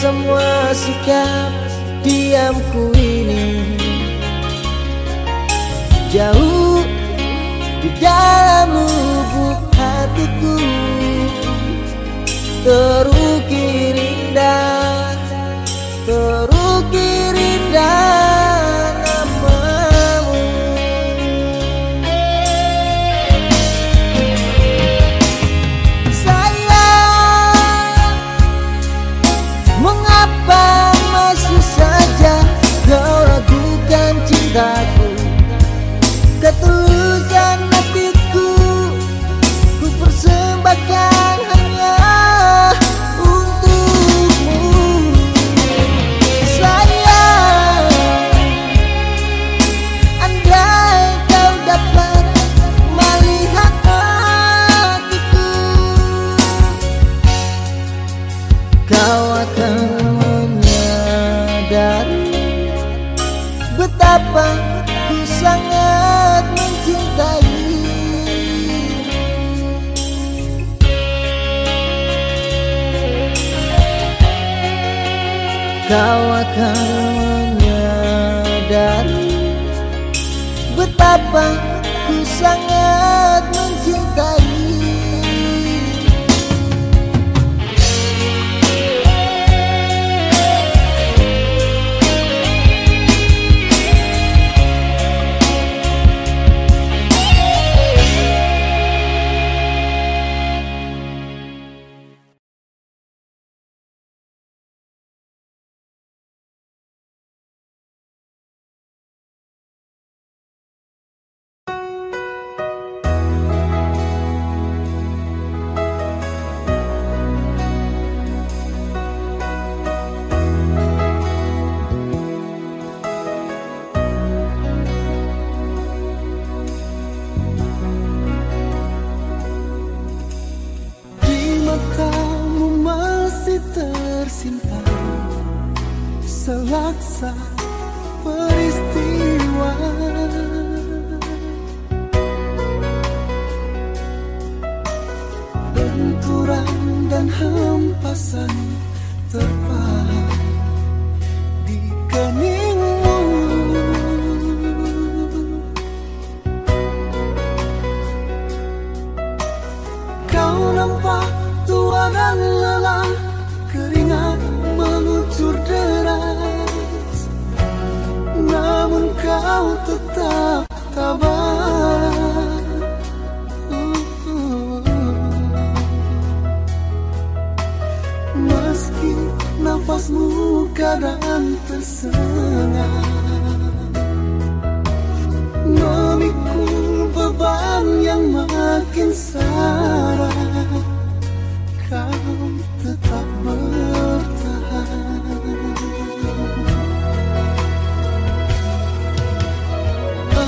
semua sikap diamku ini. Jauh di dalam lubuk hatiku Terukir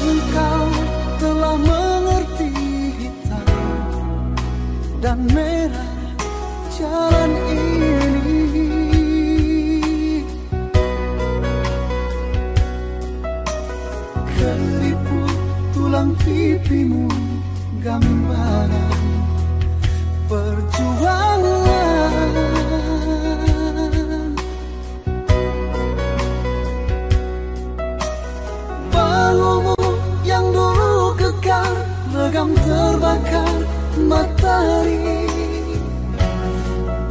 Engkau telah mengerti hitam dan merah jalan ini. Keriput tulang pipimu gambaran perjuangan kekar Legam terbakar matahari.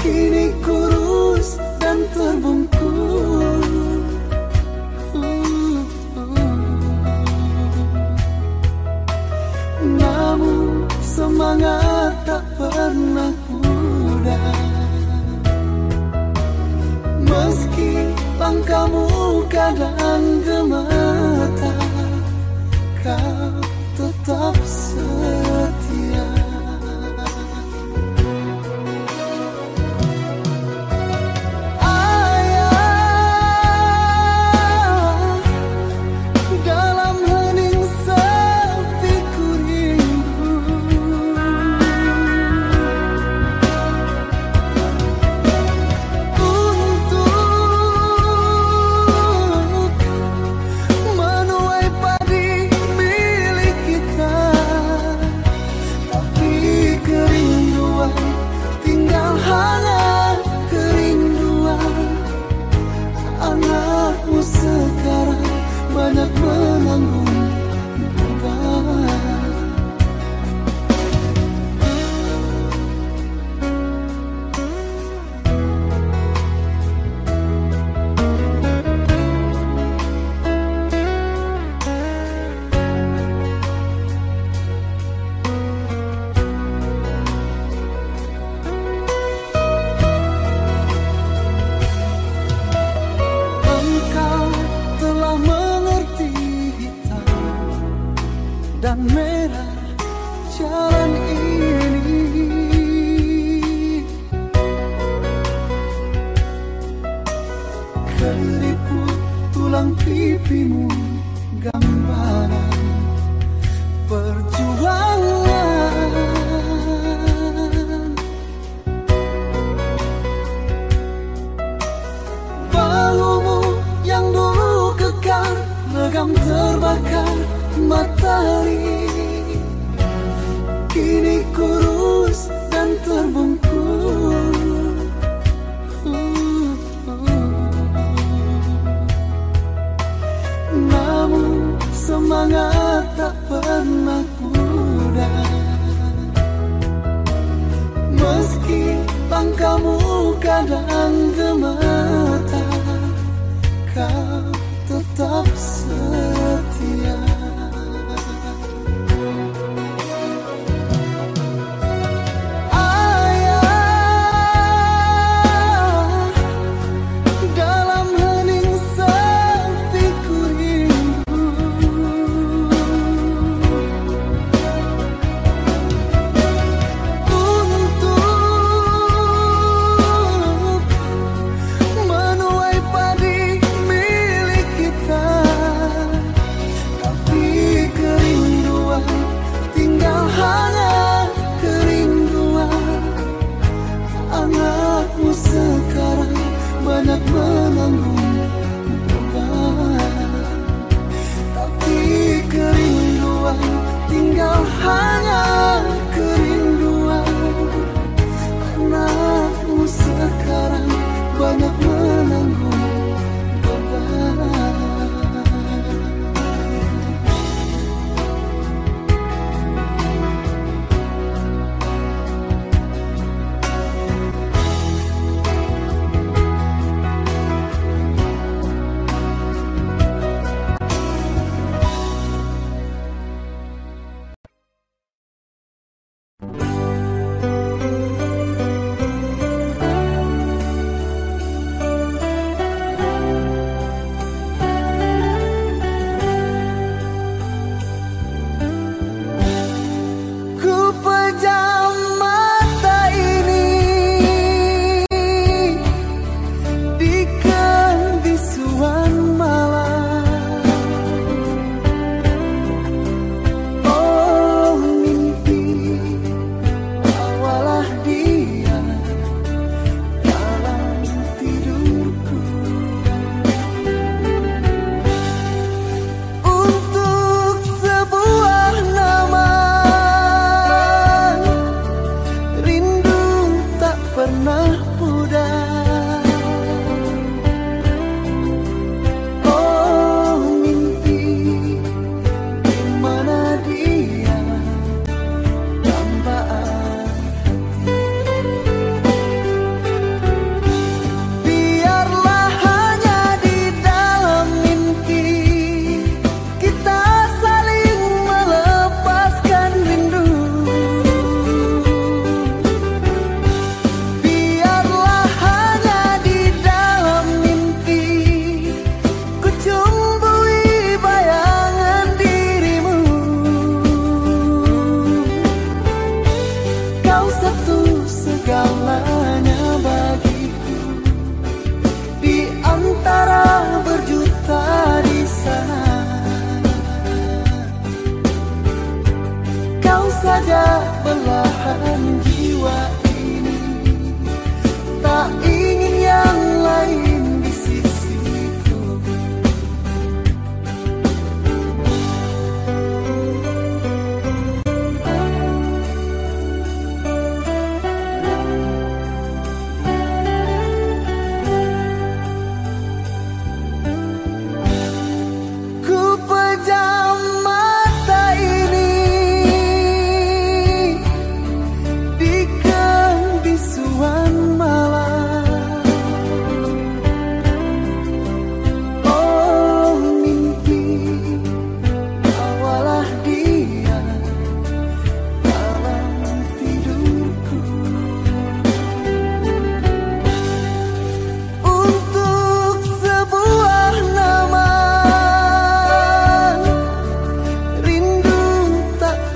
Kini kurus dan terbungkus. Namun semangat tak pernah pudar. Meski langkahmu kadang gemetar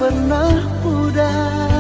怎能负担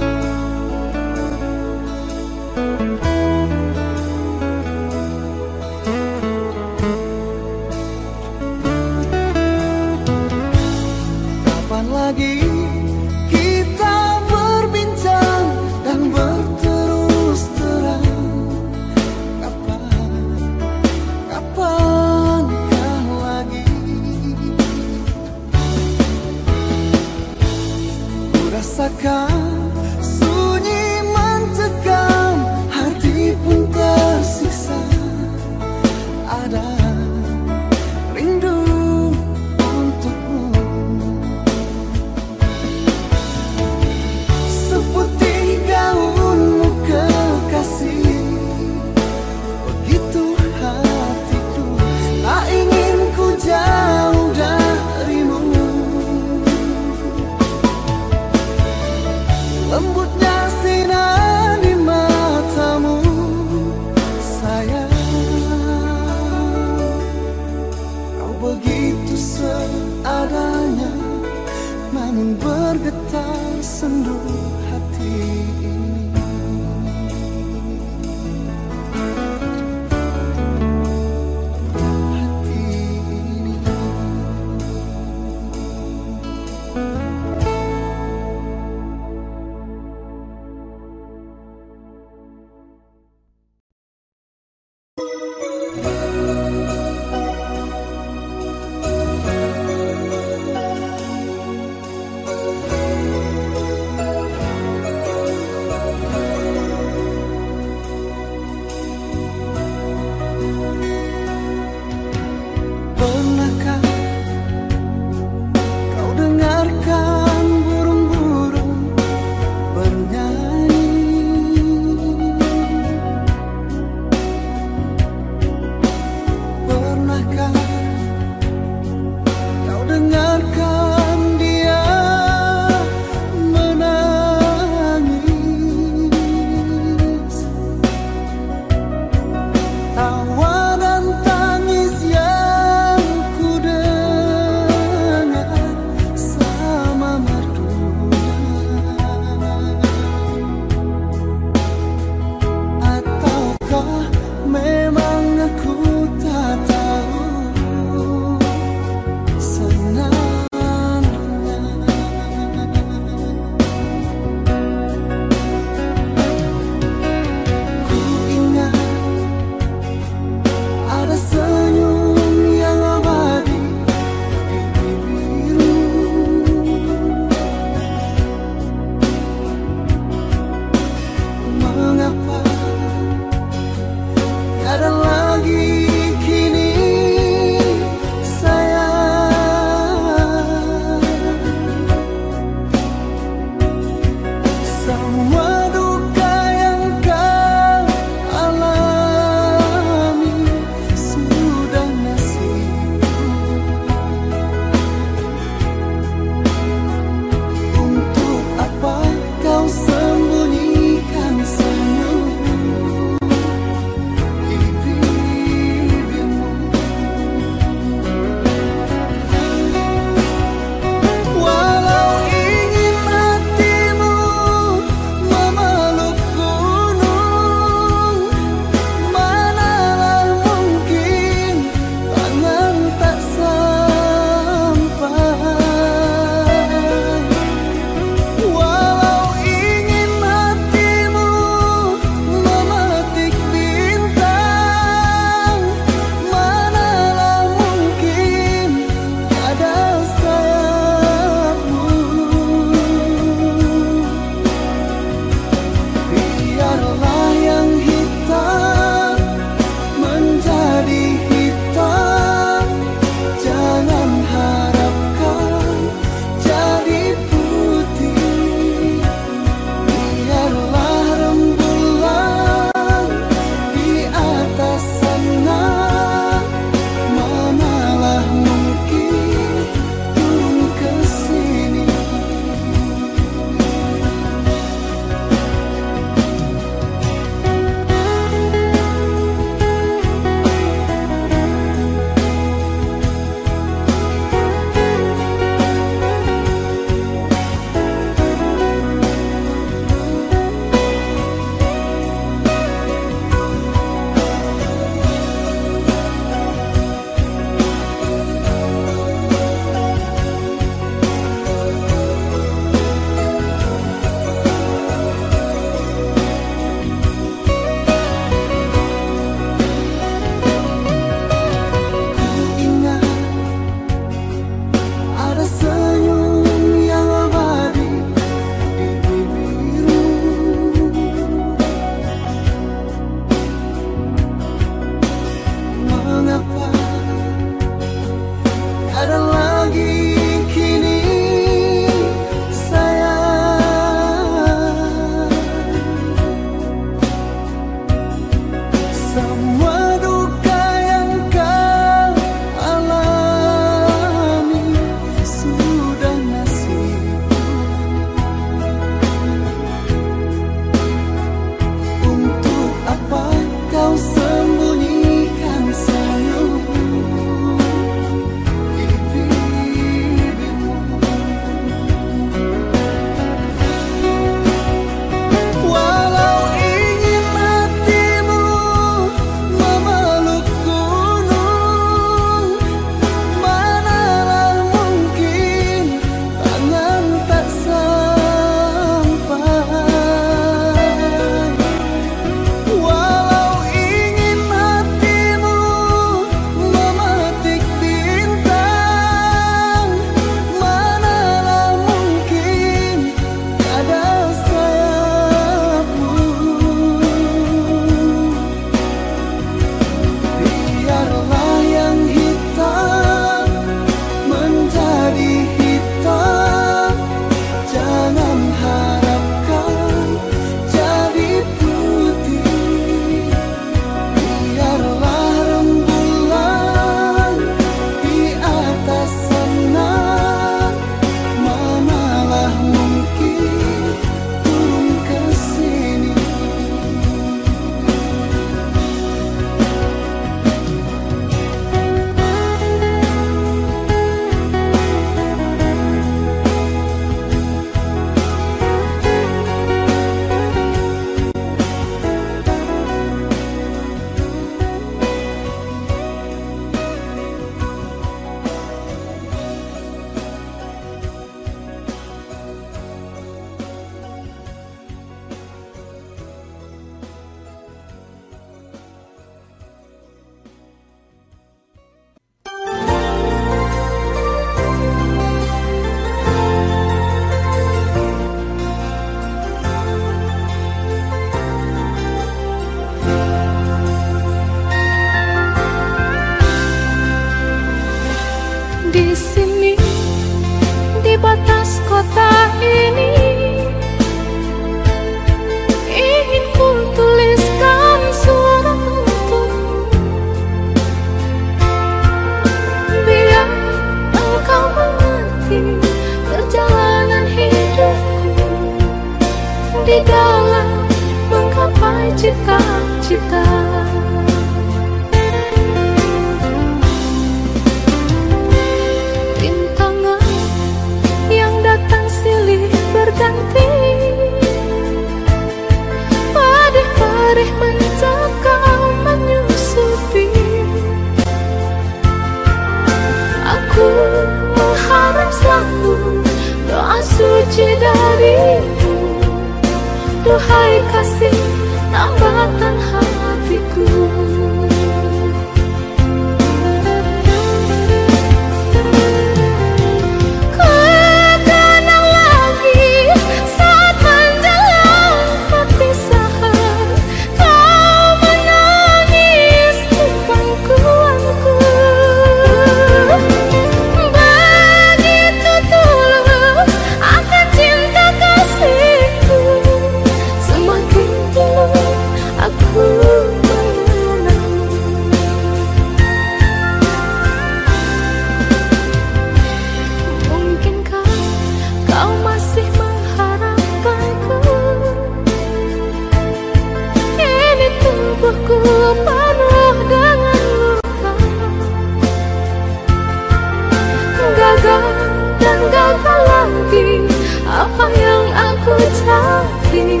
cari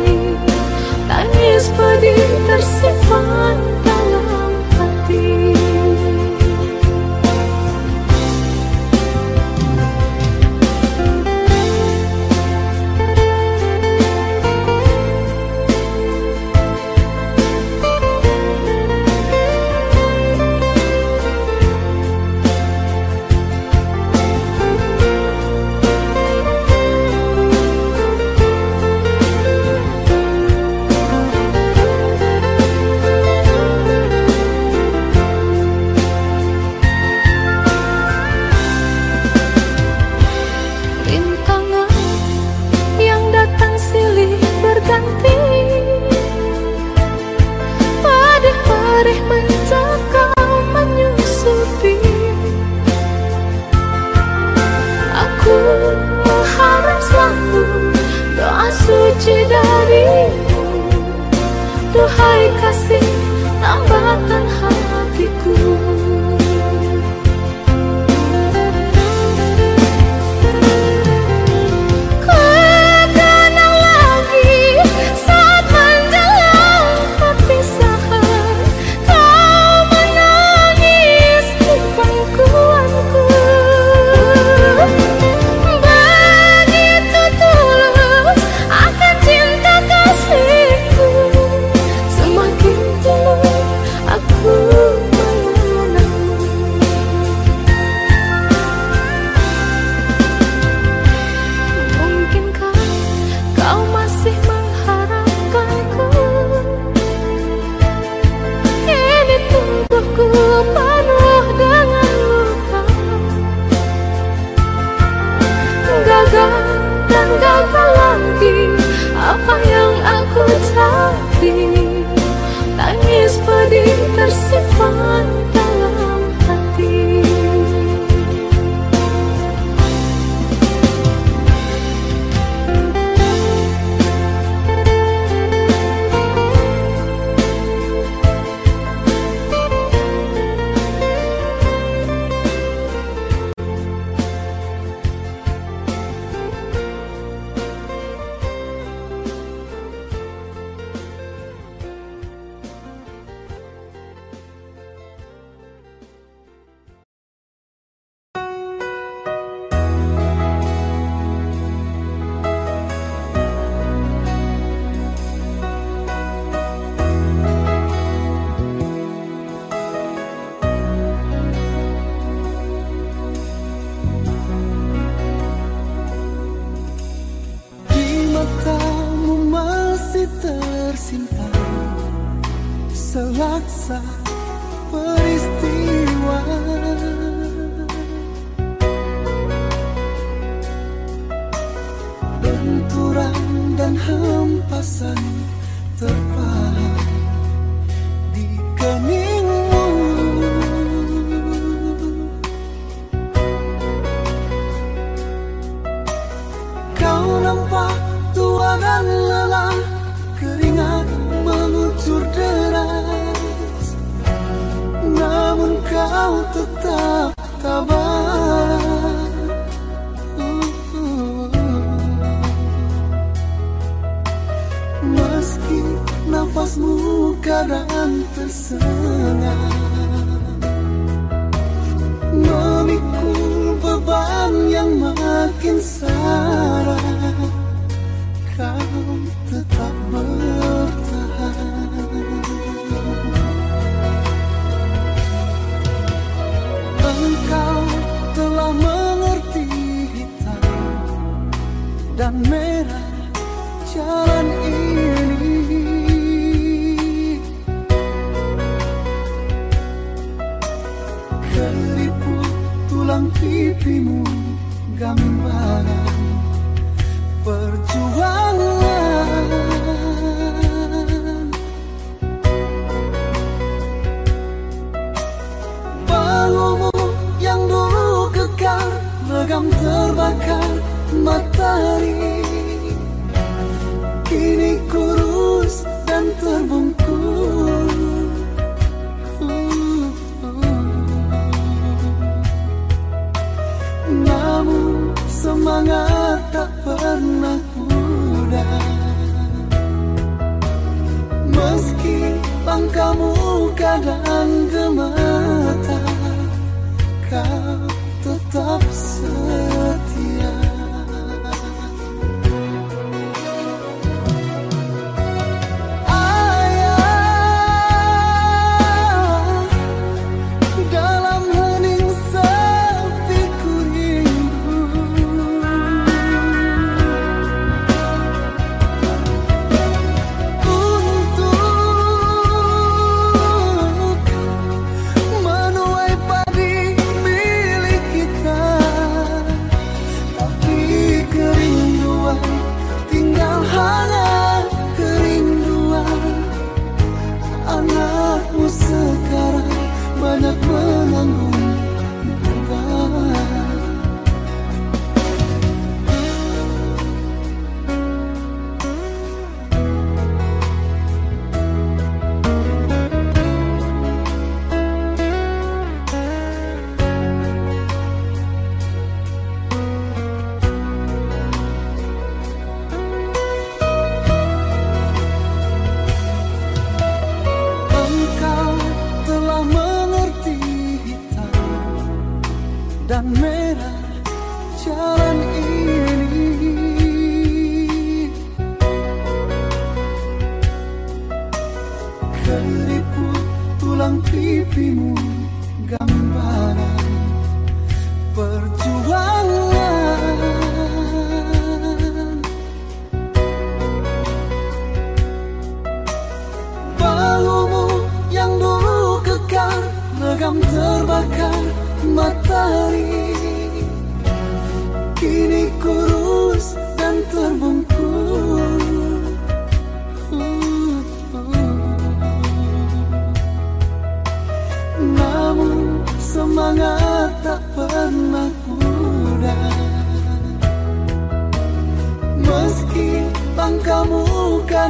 Tangis pedih tersimpan kau tetap tabah. Meski nafasmu kadang tersengat Memikul beban yang makin sayang padam terbakar matahari Kini kurus dan terbungkus. Namun semangat tak pernah pudar Meski bangkamu kadang gemar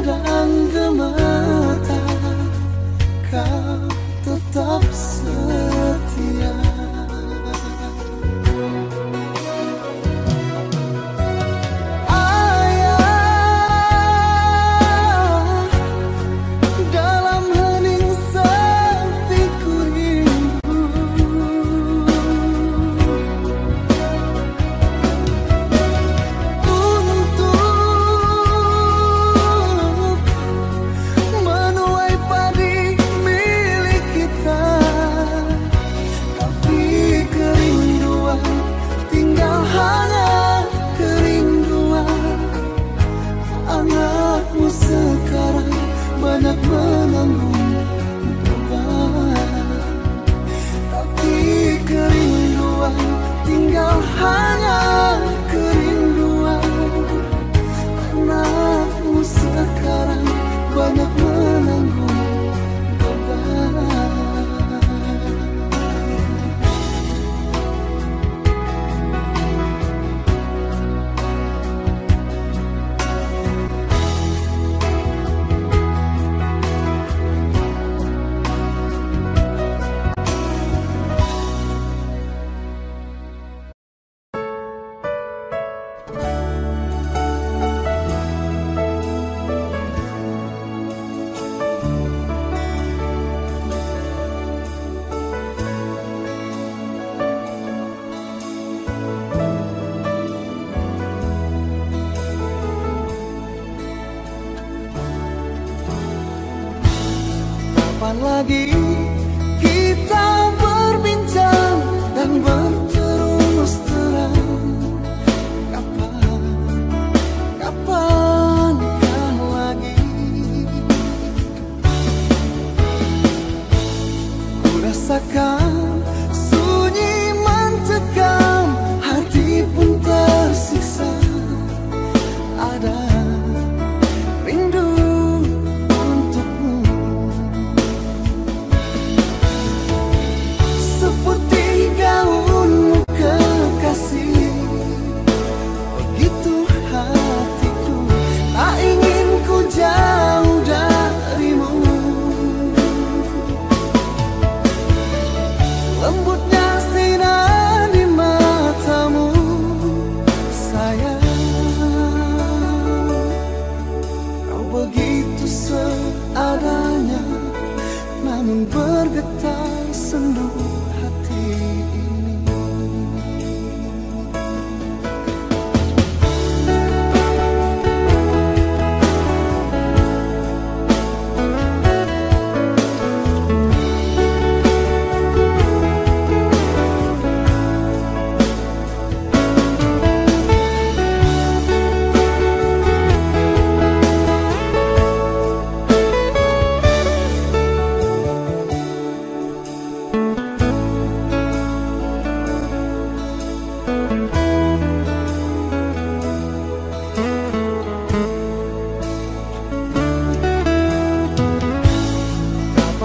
daan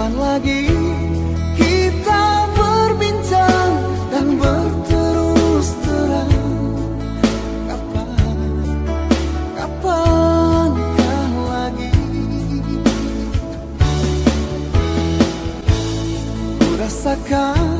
kapan lagi kita berbincang dan berterus terang? Kapan kapan kapankah lagi? Ku rasakan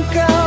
nunca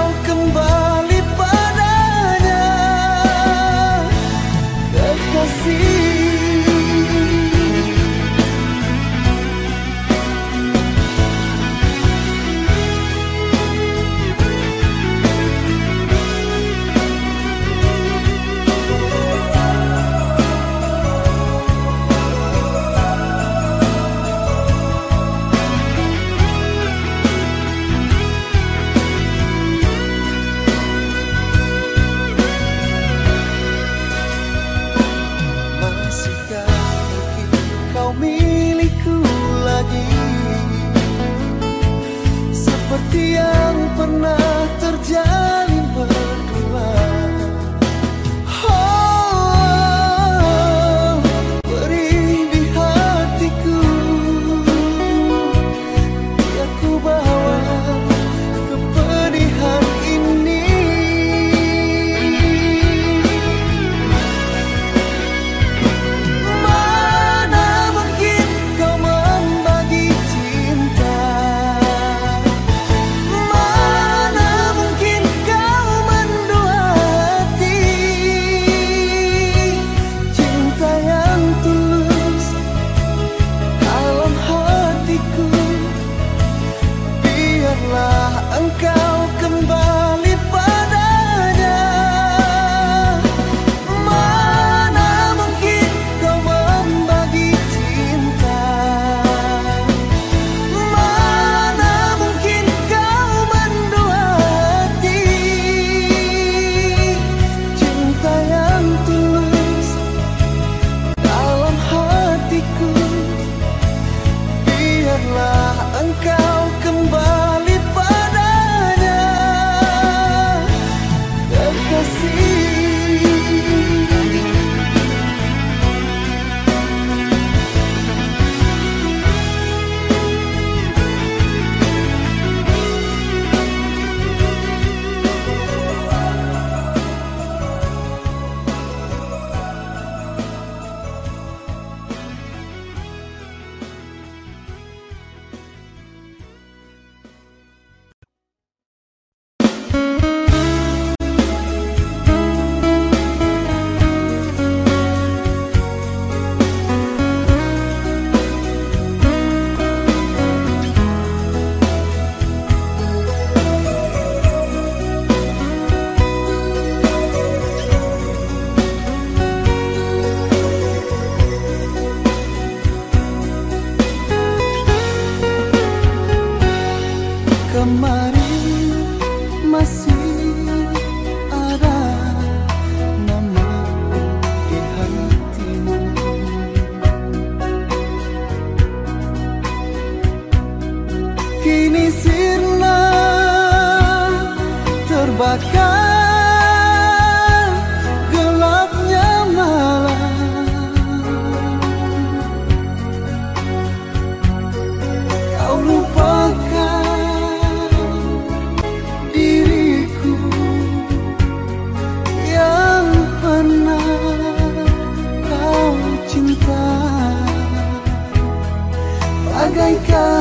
like I